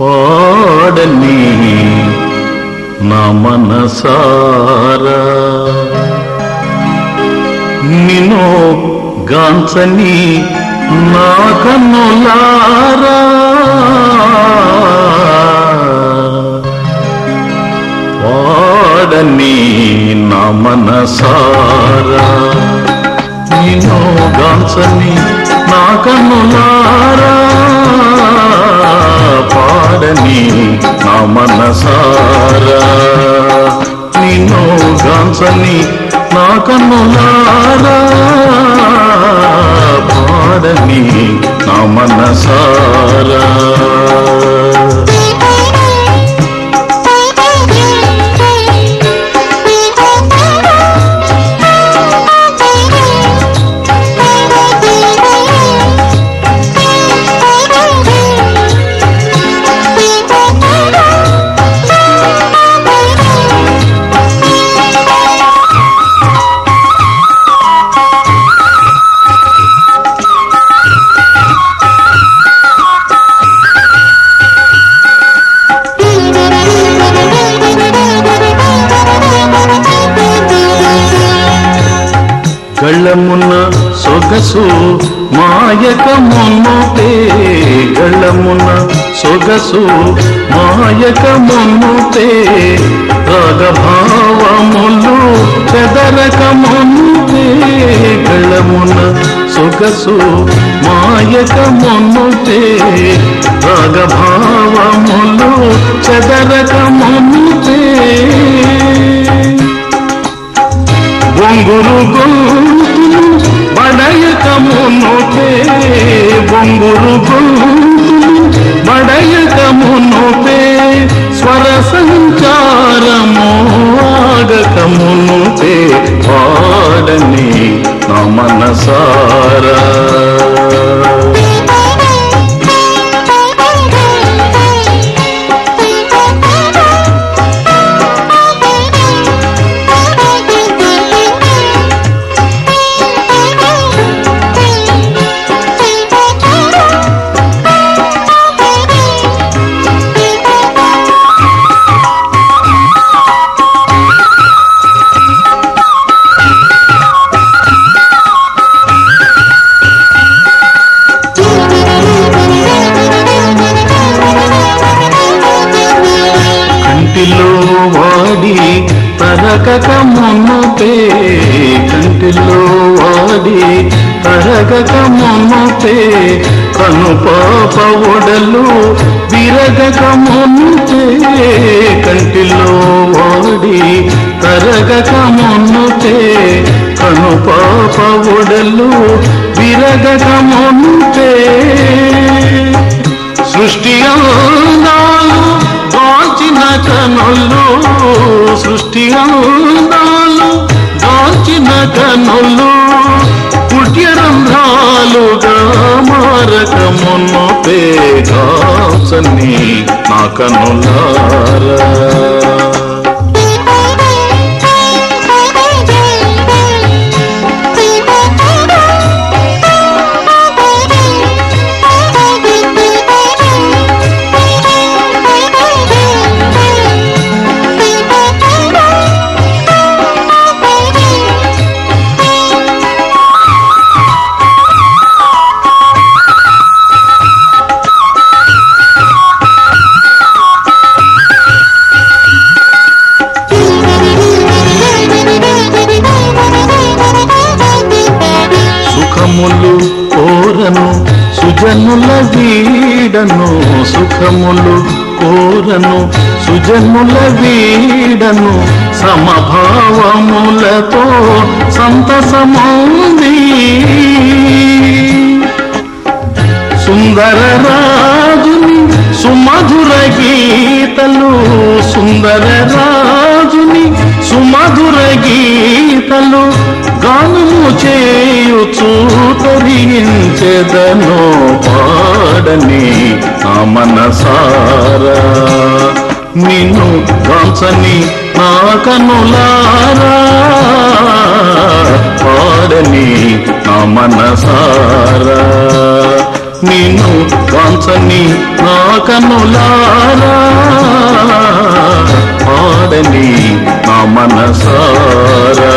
పాడని నా మనసారా. నిన్నో గాంచని నా కన్నులారా. పాడని నా మనసారా. నిన్నో గాంచని నా కన్నులారా. నీ నా మనసారా నిన్ను గాంచని నా కన్నులారా. పాడని నా మనసారా. సొగసు మాయకమున్నుతే గళ్ళమున్న సొగసు మాయకమున్నుతే రాగభావములు చెదరకమున్నుతే గళ్ళమున్న సొగసు మాయక మున్నుతే రాగభావములు చెదరక మున్నుతే బొంగురు గొంతులు కరగక మునుపే కను పాప ఒడలు విరగక మునుపే కంటిలో వాడి కరగక మునుపే కను పాప ఒడలు విరగక మునుపే సృష్టి అందాలు దాచిన కనులు సృష్టి అందాలు దాచిన కనులు పుట్యరంధ్రాలుగా మారక మున్ను పేగాసని నా కనులారా. సుజనుల వీడను సుఖములు కోరను. సుజనుల వీడను సమభావములతో సంతసమౌంది. సుందర రాజుని సుమధుర గీతలు సుందర రాజుని సుమధుర గీతలు గానము చేయుచూ చేయుచు తరించెదను పాడని నా మనసారా. నిన్ను కాంచని నా కనులారా పాడని నా మనసారా. నిన్ను కాంచని నా కనులారా పాడని నా మనసారా.